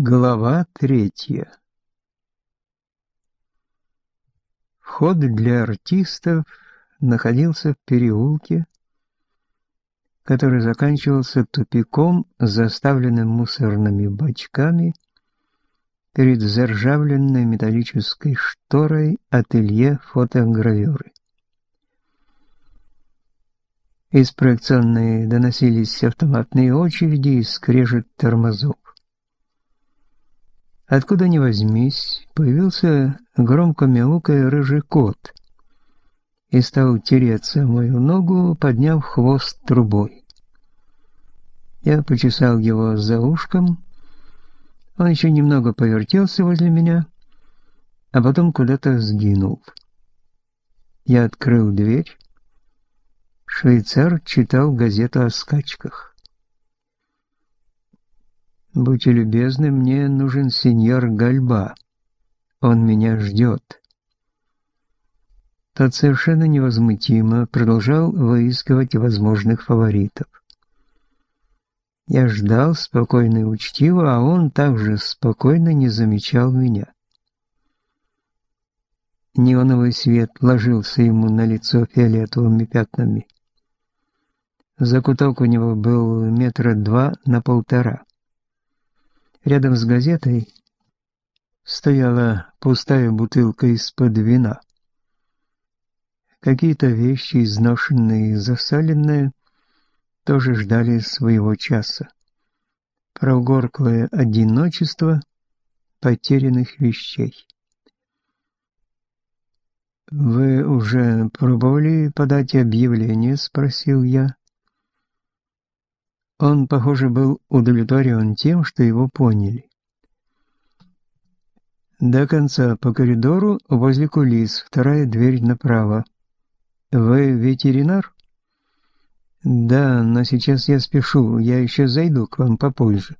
Глава третья Вход для артистов находился в переулке, который заканчивался тупиком, заставленным мусорными бачками, перед заржавленной металлической шторой ателье фотогравюры. Из проекционной доносились автоматные очереди и скрежет тормозов. Откуда ни возьмись, появился громко мяукая рыжий кот и стал тереться мою ногу, подняв хвост трубой. Я почесал его за ушком, он еще немного повертелся возле меня, а потом куда-то сгинул. Я открыл дверь. Швейцар читал газету о скачках. «Будьте любезны, мне нужен сеньор Гальба. Он меня ждет». Тот совершенно невозмутимо продолжал выискивать возможных фаворитов. Я ждал спокойно и учтиво, а он также спокойно не замечал меня. Неоновый свет ложился ему на лицо фиолетовыми пятнами. Закуток у него был метра два на полтора. Рядом с газетой стояла пустая бутылка из-под вина. Какие-то вещи, изношенные и засаленные, тоже ждали своего часа. Прогорклое одиночество потерянных вещей. «Вы уже пробовали подать объявление?» – спросил я. Он, похоже, был удовлетворен тем, что его поняли. До конца по коридору возле кулис, вторая дверь направо. Вы ветеринар? Да, но сейчас я спешу, я еще зайду к вам попозже.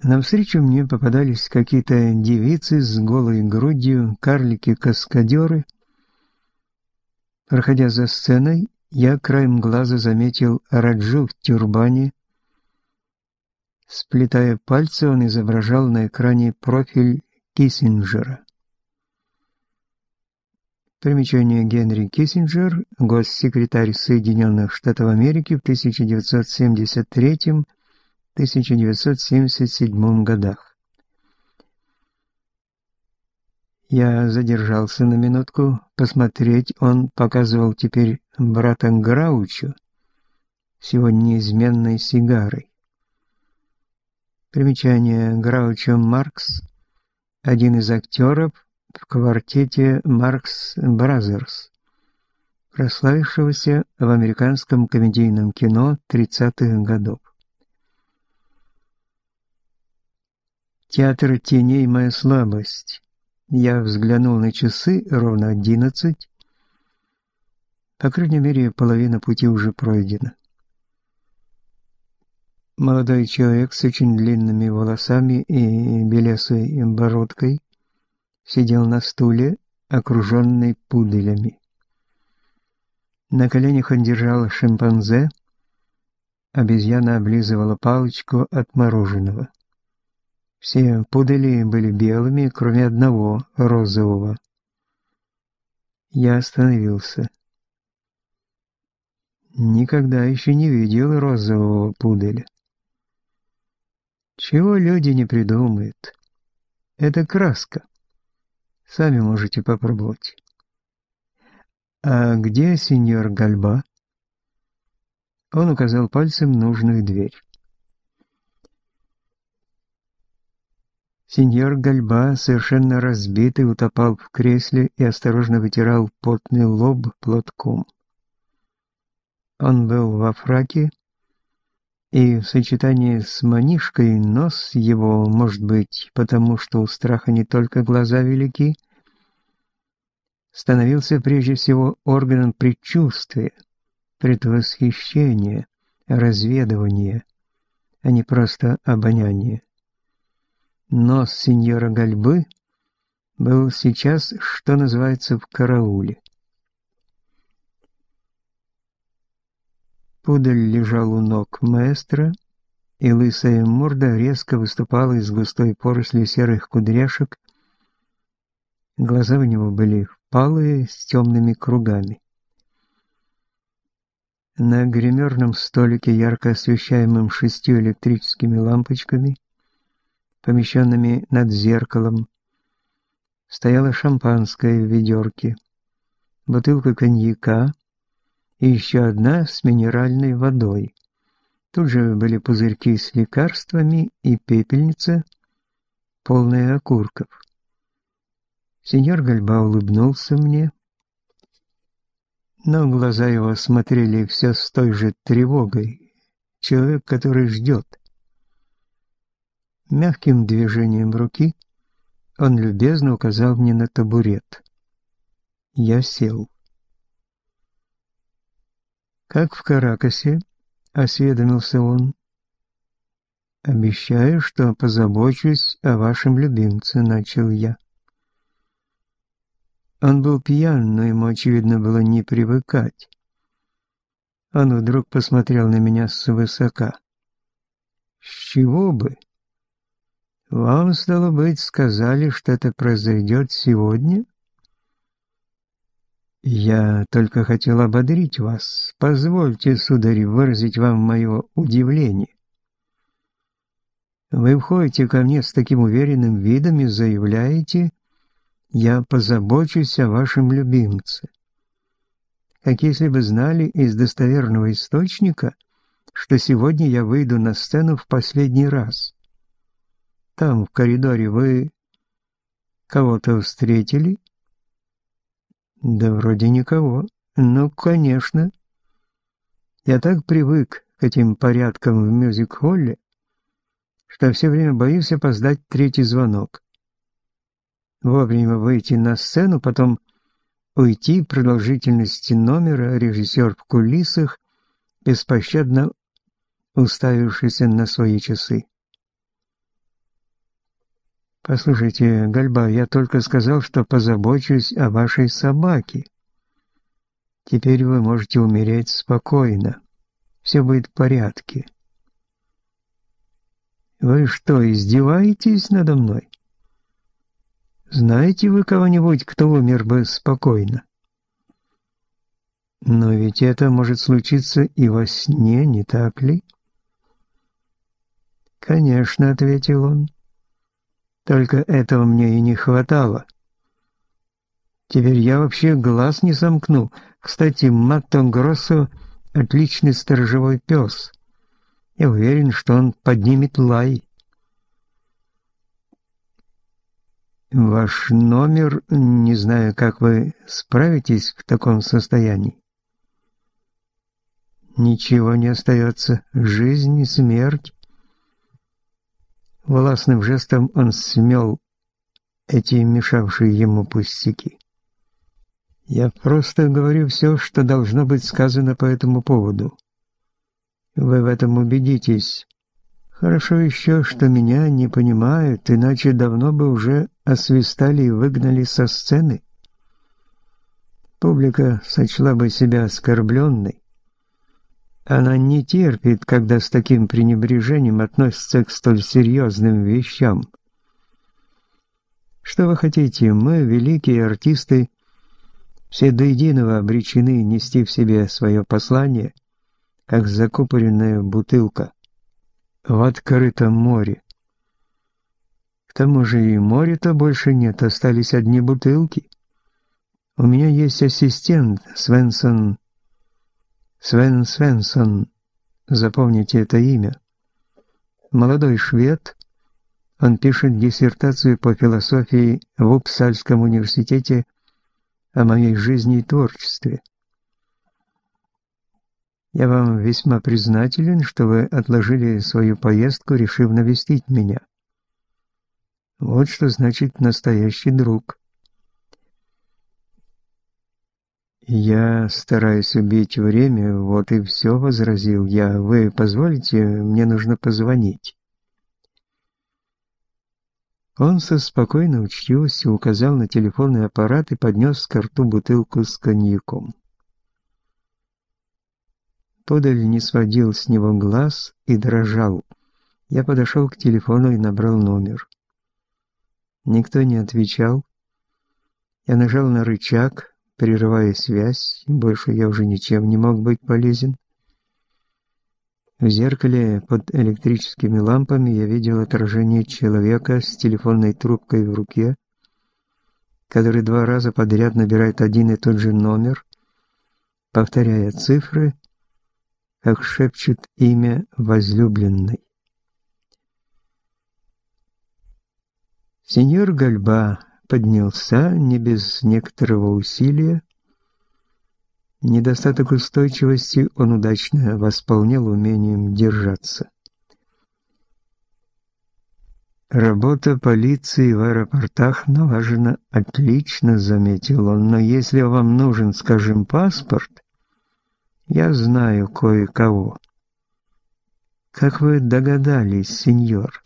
Навстречу мне попадались какие-то девицы с голой грудью, карлики-каскадеры. Проходя за сценой, я краем глаза заметил Раджу в тюрбане. Сплетая пальцы, он изображал на экране профиль Киссинджера. Примечание Генри Киссинджер, госсекретарь Соединенных Штатов Америки в 1973-1977 годах. Я задержался на минутку посмотреть, он показывал теперь брата Граучо с его неизменной сигарой. Примечание Граучо Маркс, один из актеров в квартете Marx Brothers, прославившегося в американском комедийном кино 30-х годов. Театр теней – моя слабость. Я взглянул на часы, ровно одиннадцать. По крайней мере, половина пути уже пройдена. Молодой человек с очень длинными волосами и белесой бородкой сидел на стуле, окруженный пуделями. На коленях он держал шимпанзе, обезьяна облизывала палочку от мороженого. Все пудели были белыми, кроме одного, розового. Я остановился. Никогда еще не видел розового пуделя. Чего люди не придумают? Это краска. Сами можете попробовать. А где сеньор Гальба? Он указал пальцем нужную дверь. Сеньор Гальба, совершенно разбитый, утопал в кресле и осторожно вытирал потный лоб платком. Он был во фраке, и в сочетании с манишкой нос его, может быть, потому что у страха не только глаза велики, становился прежде всего органом предчувствия, предвосхищения, разведывания, а не просто обоняния. Нос сеньора Гальбы был сейчас, что называется, в карауле. Пудель лежал у ног маэстро, и лысая морда резко выступала из густой поросли серых кудряшек. Глаза у него были впалые, с темными кругами. На гримерном столике, ярко освещаемом шестью электрическими лампочками, помещенными над зеркалом, стояло шампанское в ведерке, бутылка коньяка и еще одна с минеральной водой. Тут же были пузырьки с лекарствами и пепельница, полная окурков. Сеньор Гальба улыбнулся мне, но глаза его смотрели все с той же тревогой. Человек, который ждет. Мягким движением руки он любезно указал мне на табурет. Я сел. «Как в Каракасе?» — осведомился он. «Обещаю, что позабочусь о вашем любимце», — начал я. Он был пьян, но ему, очевидно, было не привыкать. Он вдруг посмотрел на меня свысока. «С чего бы?» «Вам, стало быть, сказали, что это произойдет сегодня?» «Я только хотел ободрить вас. Позвольте, сударь, выразить вам мое удивление. Вы входите ко мне с таким уверенным видом и заявляете, я позабочусь о вашем любимце. Как если бы знали из достоверного источника, что сегодня я выйду на сцену в последний раз. Там, в коридоре, вы кого-то встретили? Да вроде никого. Ну, конечно. Я так привык к этим порядкам в мюзик-холле, что все время боюсь опоздать третий звонок вовремя выйти на сцену, потом уйти продолжительности номера, режиссер в кулисах, беспощадно уставившийся на свои часы. «Послушайте, Гальба, я только сказал, что позабочусь о вашей собаке. Теперь вы можете умереть спокойно. Все будет в порядке». «Вы что, издеваетесь надо мной?» Знаете вы кого-нибудь, кто умер бы спокойно? Но ведь это может случиться и во сне, не так ли? Конечно, ответил он. Только этого мне и не хватало. Теперь я вообще глаз не сомкну. Кстати, Матто Гроссо — отличный сторожевой пес. Я уверен, что он поднимет лай. Ваш номер, не знаю, как вы справитесь в таком состоянии. Ничего не остается, жизнь и смерть. Властным жестом он смел эти мешавшие ему пустяки. Я просто говорю все, что должно быть сказано по этому поводу. Вы в этом убедитесь. Хорошо еще, что меня не понимают, иначе давно бы уже освистали и выгнали со сцены. Публика сочла бы себя оскорбленной. Она не терпит, когда с таким пренебрежением относятся к столь серьезным вещам. Что вы хотите, мы, великие артисты, все до единого обречены нести в себе свое послание, как закупоренная бутылка в открытом море. К тому же и моря-то больше нет, остались одни бутылки. У меня есть ассистент Свенсон. Свен Свенсон. Запомните это имя. Молодой швед. Он пишет диссертацию по философии в Упсальском университете о моей жизни и творчестве. Я вам весьма признателен, что вы отложили свою поездку, решив навестить меня. Вот что значит настоящий друг. Я стараюсь убить время, вот и все, возразил я. Вы позволите, мне нужно позвонить. Он со спокойной учтивостью указал на телефонный аппарат и поднес к рту бутылку с коньяком. Подаль не сводил с него глаз и дрожал. Я подошел к телефону и набрал номер. Никто не отвечал. Я нажал на рычаг, прерывая связь, больше я уже ничем не мог быть полезен. В зеркале под электрическими лампами я видел отражение человека с телефонной трубкой в руке, который два раза подряд набирает один и тот же номер, повторяя цифры, как шепчет имя возлюбленной. Сеньор Гальба поднялся не без некоторого усилия. Недостаток устойчивости он удачно восполнял умением держаться. Работа полиции в аэропортах налажена отлично, заметил он, но если вам нужен, скажем, паспорт, я знаю кое-кого. Как вы догадались, сеньор?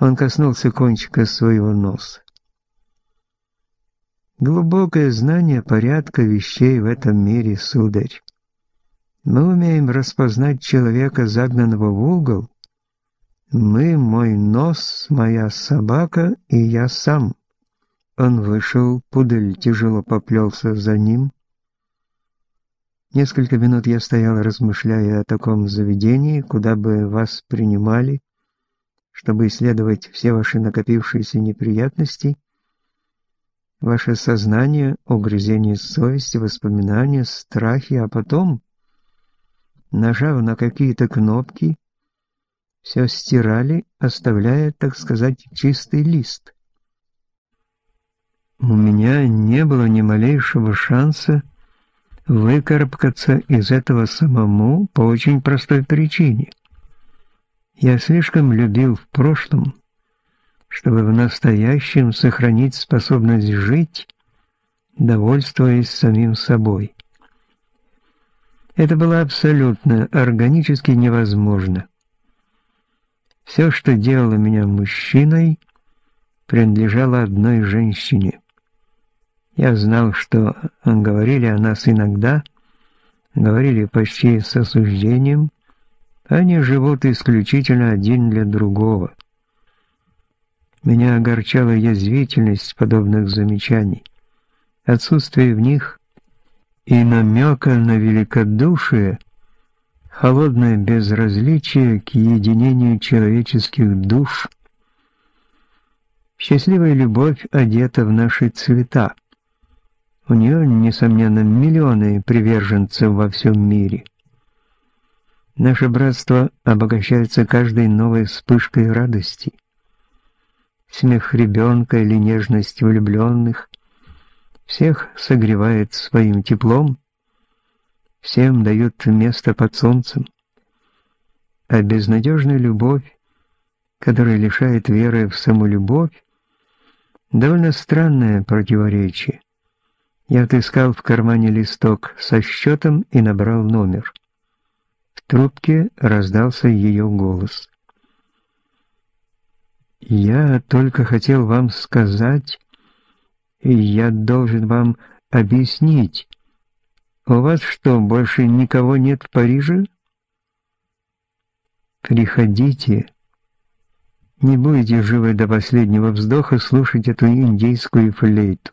Он коснулся кончика своего носа. Глубокое знание порядка вещей в этом мире, сударь. Мы умеем распознать человека, загнанного в угол. Мы, мой нос, моя собака и я сам. Он вышел, пудель тяжело поплелся за ним. Несколько минут я стоял, размышляя о таком заведении, куда бы вас принимали, чтобы исследовать все ваши накопившиеся неприятности, ваше сознание, угрызение совести, воспоминания, страхи, а потом, нажав на какие-то кнопки, все стирали, оставляя, так сказать, чистый лист. У меня не было ни малейшего шанса выкарабкаться из этого самому по очень простой причине. Я слишком любил в прошлом, чтобы в настоящем сохранить способность жить, довольствуясь самим собой. Это было абсолютно органически невозможно. Все, что делало меня мужчиной, принадлежало одной женщине. Я знал, что говорили о нас иногда, говорили почти с осуждением, они живут исключительно один для другого. Меня огорчала язвительность подобных замечаний, отсутствие в них и намека на великодушие, холодное безразличие к единению человеческих душ. Счастливая любовь одета в наши цвета. У нее, несомненно, миллионы приверженцев во всем мире. Наше братство обогащается каждой новой вспышкой радости. Смех ребенка или нежность влюбленных всех согревает своим теплом, всем дают место под солнцем. А безнадежная любовь, которая лишает веры в саму любовь, довольно странное противоречие. Я отыскал в кармане листок со счетом и набрал номер трубке раздался ее голос. «Я только хотел вам сказать, я должен вам объяснить. У вас что, больше никого нет в Париже? Приходите. Не будете живы до последнего вздоха слушать эту индейскую флейту.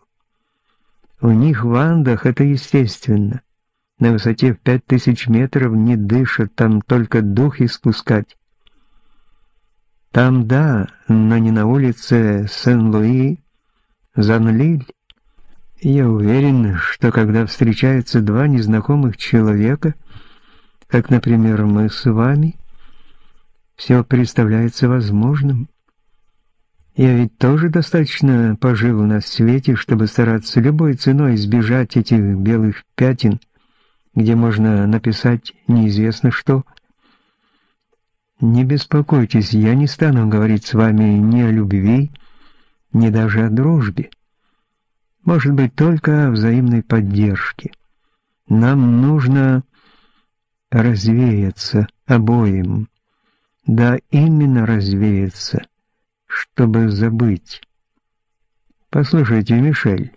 У них в Андах это естественно на высоте в пять тысяч метров не дышат, там только дух испускать. Там да, но не на улице Сен-Луи, Занлиль. Я уверен, что когда встречаются два незнакомых человека, как, например, мы с вами, все представляется возможным. Я ведь тоже достаточно пожил на свете, чтобы стараться любой ценой избежать этих белых пятен, где можно написать неизвестно что. Не беспокойтесь, я не стану говорить с вами ни о любви, ни даже о дружбе. Может быть, только о взаимной поддержке. Нам нужно развеяться обоим. Да, именно развеяться, чтобы забыть. Послушайте, Мишель,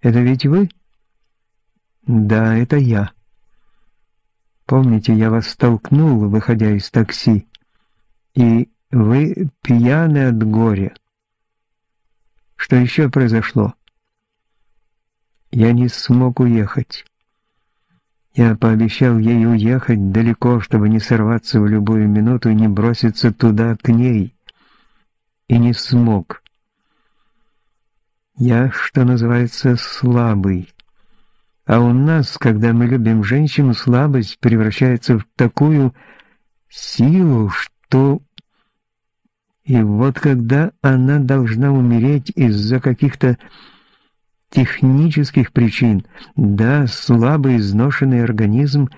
это ведь вы? Да, это я. Помните, я вас столкнул, выходя из такси, и вы пьяны от горя. Что еще произошло? Я не смог уехать. Я пообещал ей уехать далеко, чтобы не сорваться в любую минуту и не броситься туда, к ней. И не смог. Я, что называется, слабый. А у нас, когда мы любим женщину, слабость превращается в такую силу, что... И вот когда она должна умереть из-за каких-то технических причин, да, слабый изношенный организм,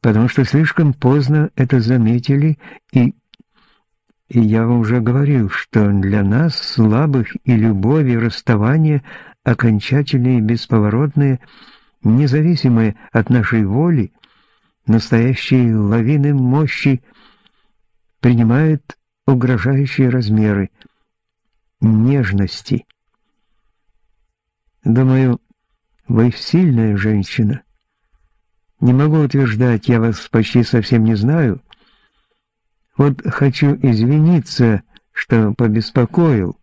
потому что слишком поздно это заметили, и, и я уже говорил, что для нас, слабых, и любовь, и расставание окончательные, бесповоротные, независимые от нашей воли, настоящие лавины мощи принимают угрожающие размеры нежности. Думаю, вы сильная женщина. Не могу утверждать, я вас почти совсем не знаю. Вот хочу извиниться, что побеспокоил.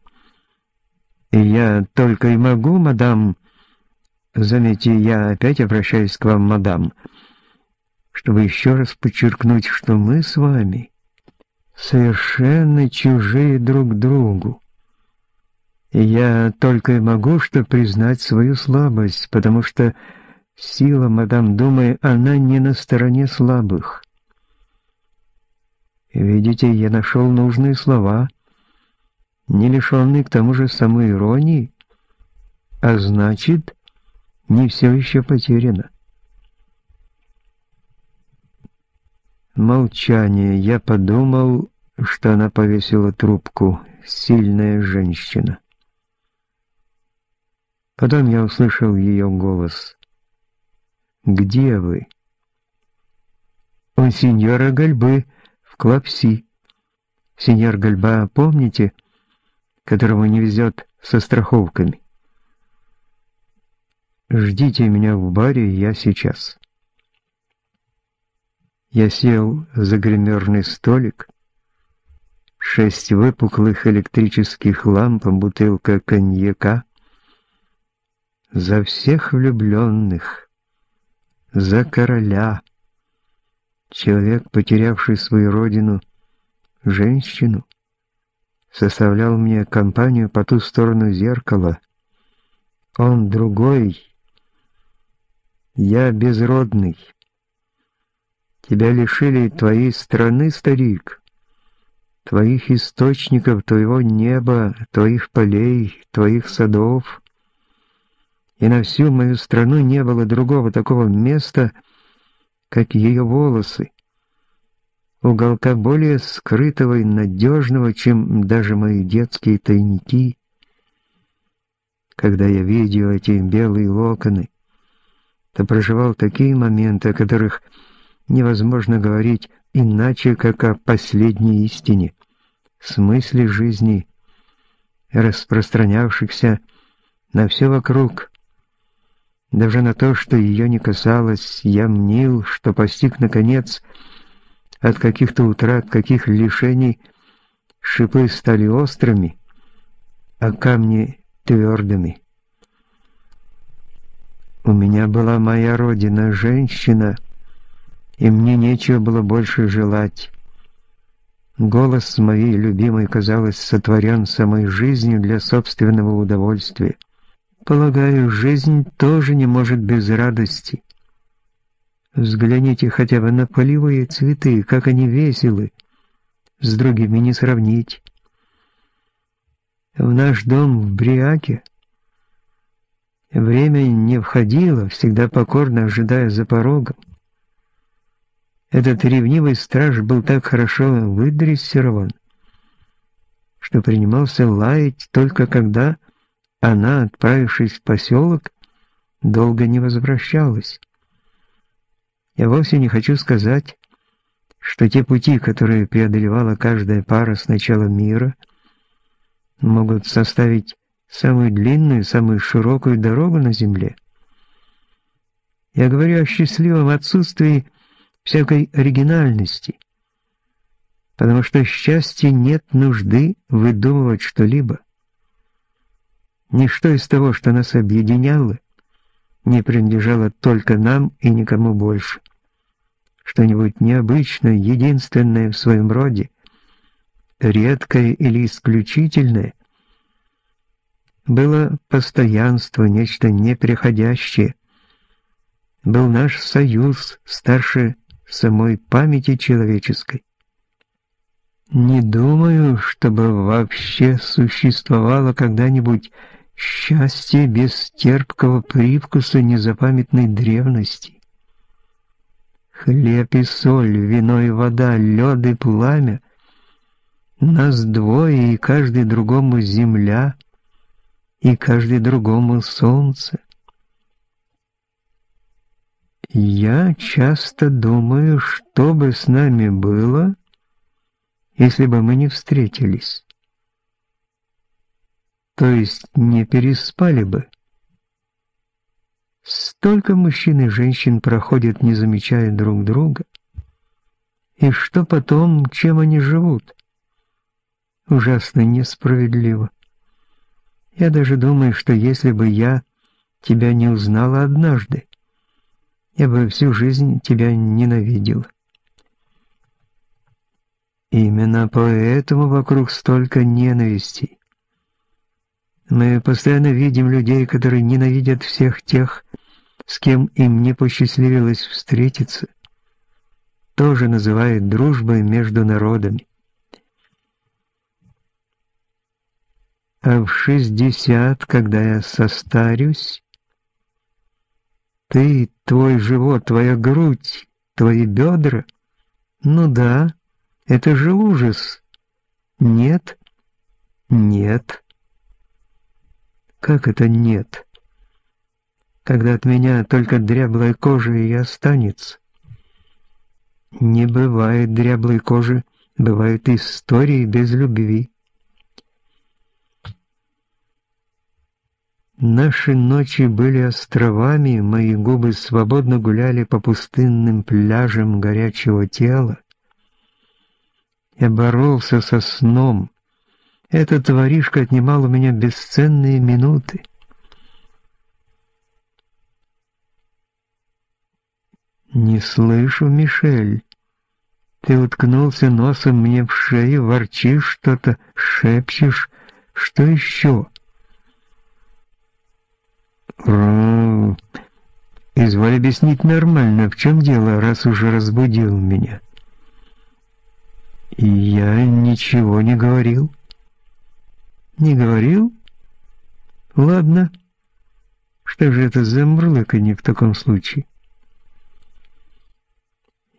И я только и могу, мадам, заметьте, я опять обращаюсь к вам, мадам, чтобы еще раз подчеркнуть, что мы с вами совершенно чужие друг другу. И я только и могу что признать свою слабость, потому что сила, мадам, думаю, она не на стороне слабых. Видите, я нашел нужные слова, не лишенные к тому же самой иронии, а значит, не все еще потеряно. Молчание. Я подумал, что она повесила трубку. Сильная женщина. Потом я услышал ее голос. «Где вы?» «У сеньора Гальбы в Клапси. Сеньор Гальба, помните, которого не везет со страховками?» «Ждите меня в баре, я сейчас». Я сел за гримерный столик. Шесть выпуклых электрических ламп, бутылка коньяка — за всех влюбленных, за короля. Человек, потерявший свою родину, женщину, составлял мне компанию по ту сторону зеркала. Он другой, я безродный. Тебя лишили твоей страны, старик, твоих источников, твоего неба, твоих полей, твоих садов и на всю мою страну не было другого такого места, как ее волосы, уголка более скрытого и надежного, чем даже мои детские тайники. Когда я видел эти белые локоны, то проживал такие моменты, о которых невозможно говорить иначе, как о последней истине, смысле жизни, распространявшихся на все вокруг, даже на то, что ее не касалось, я мнил, что постиг, наконец, от каких-то утрат, каких лишений шипы стали острыми, а камни твердыми. У меня была моя родина, женщина, и мне нечего было больше желать. Голос моей любимой, казалось, сотворен самой жизнью для собственного удовольствия. Полагаю, жизнь тоже не может без радости. Взгляните хотя бы на полевые цветы, как они веселы, с другими не сравнить. В наш дом в Бриаке время не входило, всегда покорно ожидая за порогом. Этот ревнивый страж был так хорошо выдрессирован, что принимался лаять только когда она, отправившись в поселок, долго не возвращалась. Я вовсе не хочу сказать, что те пути, которые преодолевала каждая пара с начала мира, могут составить самую длинную, самую широкую дорогу на земле. Я говорю о счастливом отсутствии всякой оригинальности, потому что счастье нет нужды выдумывать что-либо. Ничто из того, что нас объединяло, не принадлежало только нам и никому больше. Что-нибудь необычное, единственное в своем роде, редкое или исключительное, было постоянство, нечто неприходящее. Был наш союз старше самой памяти человеческой. Не думаю, чтобы вообще существовало когда-нибудь счастье без терпкого привкуса незапамятной древности. Хлеб и соль, вино и вода, лед и пламя — нас двое, и каждый другому земля, и каждый другому солнце. Я часто думаю, что бы с нами было, если бы мы не встретились. То есть не переспали бы. Столько мужчин и женщин проходят, не замечая друг друга. И что потом, чем они живут? ужасно несправедливо. Я даже думаю, что если бы я тебя не узнала однажды, я бы всю жизнь тебя ненавидел. Именно поэтому вокруг столько ненависти. Мы постоянно видим людей, которые ненавидят всех тех, с кем им не посчастливилось встретиться. Тоже называют дружбой между народами. а в шестьдесят, когда я состарюсь, ты, твой живот, твоя грудь, твои бедра, ну да, это же ужас. Нет, нет. Как это нет? Когда от меня только дряблая кожа и останется. Не бывает дряблой кожи, бывают истории без любви. Наши ночи были островами, мои губы свободно гуляли по пустынным пляжам горячего тела. Я боролся со сном. Эта воришка отнимал у меня бесценные минуты. «Не слышу, Мишель. Ты уткнулся носом мне в шею, ворчишь что-то, шепчешь. Что еще?» Изволь объяснить нормально, в чем дело, раз уже разбудил меня. Я ничего не говорил. Не говорил? Ладно. Что же это за мурлыканье в таком случае?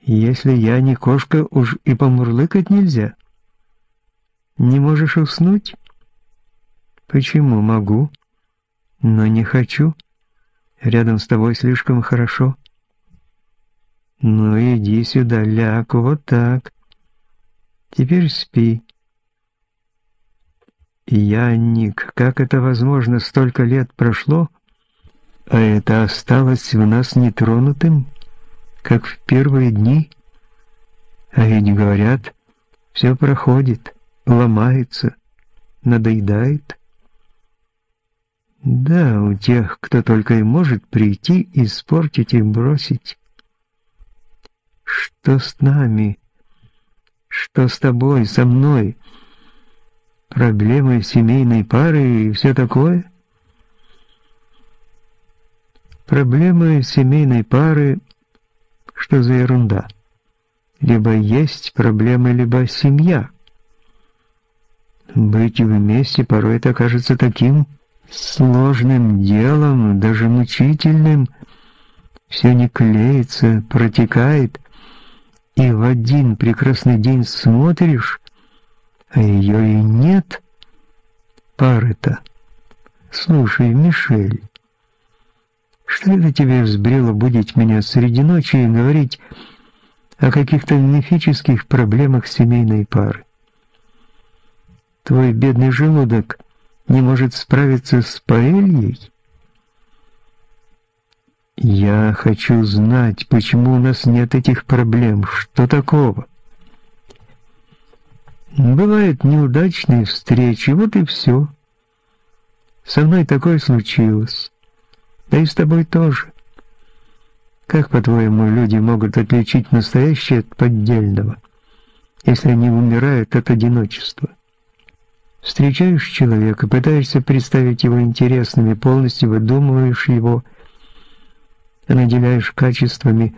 Если я не кошка, уж и помурлыкать нельзя. Не можешь уснуть? Почему могу? но не хочу. Рядом с тобой слишком хорошо. Ну иди сюда, ляг, вот так. Теперь спи. Я, Ник, как это возможно, столько лет прошло, а это осталось в нас нетронутым, как в первые дни? А ведь говорят, все проходит, ломается, надоедает. Да, у тех, кто только и может прийти, испортить и бросить. Что с нами? Что с тобой, со мной? Проблемы семейной пары и все такое? Проблемы семейной пары — что за ерунда? Либо есть проблемы, либо семья. Быть вместе порой это кажется таким сложным делом, даже мучительным, все не клеится, протекает, и в один прекрасный день смотришь, а ее и нет. Пары-то. Слушай, Мишель, что это тебе взбрело будить меня среди ночи и говорить о каких-то мифических проблемах семейной пары? Твой бедный желудок — не может справиться с паэльей? Я хочу знать, почему у нас нет этих проблем. Что такого? Бывают неудачные встречи, вот и все. Со мной такое случилось. Да и с тобой тоже. Как, по-твоему, люди могут отличить настоящее от поддельного, если они умирают от одиночества? Встречаешь человека, пытаешься представить его интересными, полностью выдумываешь его, наделяешь качествами,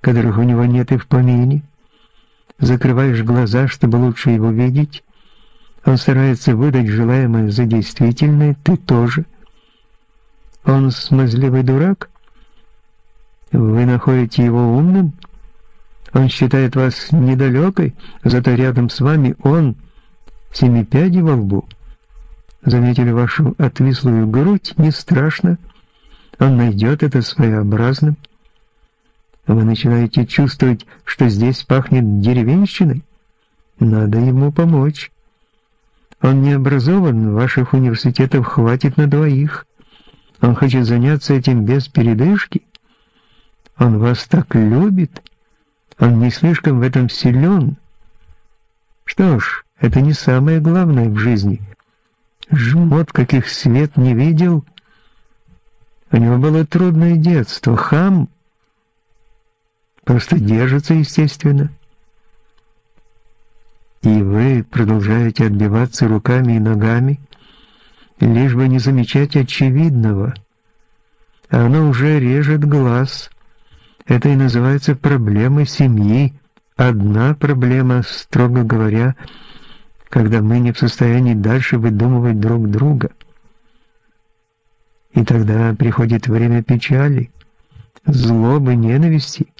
которых у него нет и в помине, закрываешь глаза, чтобы лучше его видеть, он старается выдать желаемое за действительное, ты тоже. Он смазливый дурак? Вы находите его умным? Он считает вас недалекой, зато рядом с вами он, семипяди во лбу. Заметили вашу отвислую грудь? Не страшно. Он найдет это своеобразным. Вы начинаете чувствовать, что здесь пахнет деревенщиной? Надо ему помочь. Он не образован, ваших университетов хватит на двоих. Он хочет заняться этим без передышки. Он вас так любит. Он не слишком в этом силен. Что ж, это не самое главное в жизни. Жмот, каких свет не видел, у него было трудное детство, хам, просто держится, естественно. И вы продолжаете отбиваться руками и ногами, лишь бы не замечать очевидного. Оно уже режет глаз. Это и называется проблемой семьи. Одна проблема, строго говоря, когда мы не в состоянии дальше выдумывать друг друга – и тогда приходит время печали, злобы, ненависти.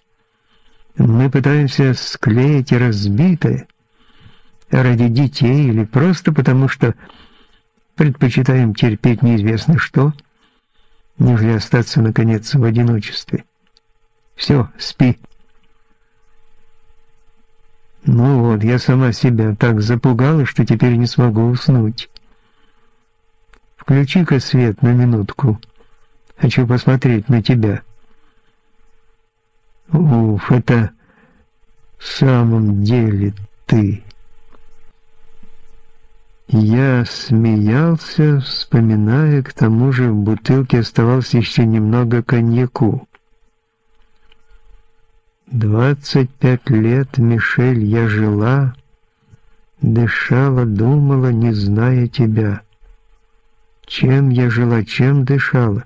Мы пытаемся склеить разбитое ради детей или просто потому, что предпочитаем терпеть неизвестно что, нежели остаться, наконец, в одиночестве. Все, спи. Ну вот, я сама себя так запугала, что теперь не смогу уснуть. Включи-ка свет на минутку. Хочу посмотреть на тебя. Уф, это в самом деле ты. Я смеялся, вспоминая, к тому же в бутылке оставалось еще немного коньяку. Двадцать пять лет, Мишель, я жила, дышала, думала, не зная тебя. Чем я жила, чем дышала?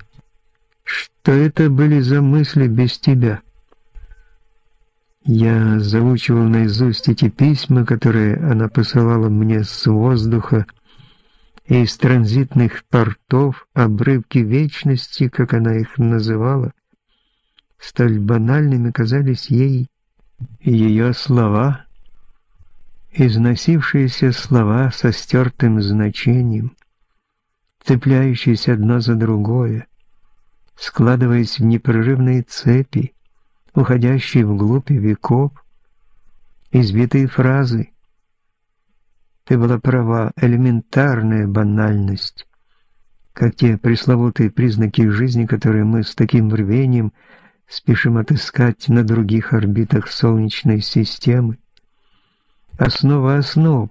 Что это были за мысли без тебя? Я заучивал наизусть эти письма, которые она посылала мне с воздуха, и из транзитных портов, обрывки вечности, как она их называла, столь банальными казались ей ее слова, износившиеся слова со стертым значением цепляющиеся одно за другое, складываясь в непрерывные цепи, уходящие вглубь веков, избитые фразы. Ты была права, элементарная банальность, как те пресловутые признаки жизни, которые мы с таким рвением спешим отыскать на других орбитах Солнечной системы. Основа основ,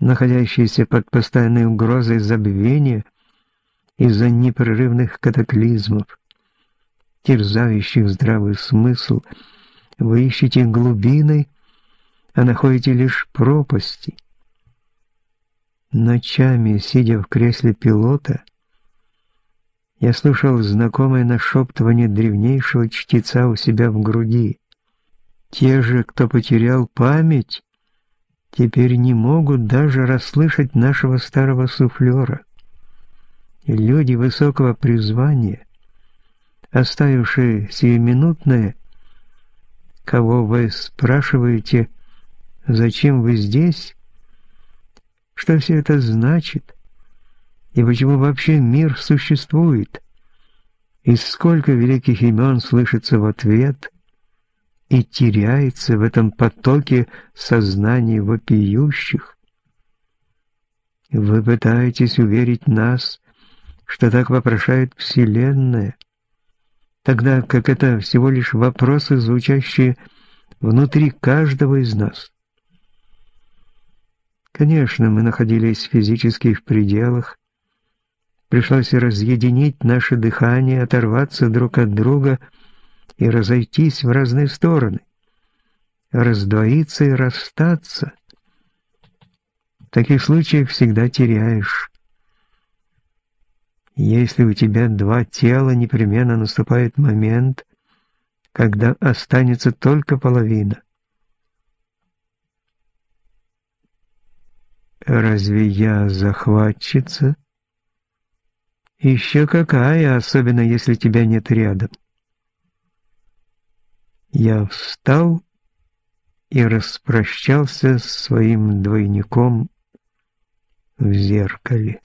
находящиеся под постоянной угрозой забвения из-за непрерывных катаклизмов, терзающих здравый смысл, вы ищете глубины, а находите лишь пропасти. Ночами, сидя в кресле пилота, я слушал знакомое нашептывание древнейшего чтеца у себя в груди. Те же, кто потерял память, теперь не могут даже расслышать нашего старого суфлера. Люди высокого призвания, оставившие сиюминутное, кого вы спрашиваете, зачем вы здесь, что все это значит, и почему вообще мир существует, и сколько великих имен слышится в ответ – и теряется в этом потоке сознания вопиющих. Вы пытаетесь уверить нас, что так вопрошает Вселенная, тогда как это всего лишь вопросы, звучащие внутри каждого из нас. Конечно, мы находились физически в пределах. Пришлось разъединить наше дыхание, оторваться друг от друга и разойтись в разные стороны, раздвоиться и расстаться. В таких случаях всегда теряешь. Если у тебя два тела, непременно наступает момент, когда останется только половина. Разве я захватчица? Еще какая, особенно если тебя нет рядом. Я встал и распрощался с своим двойником в зеркале.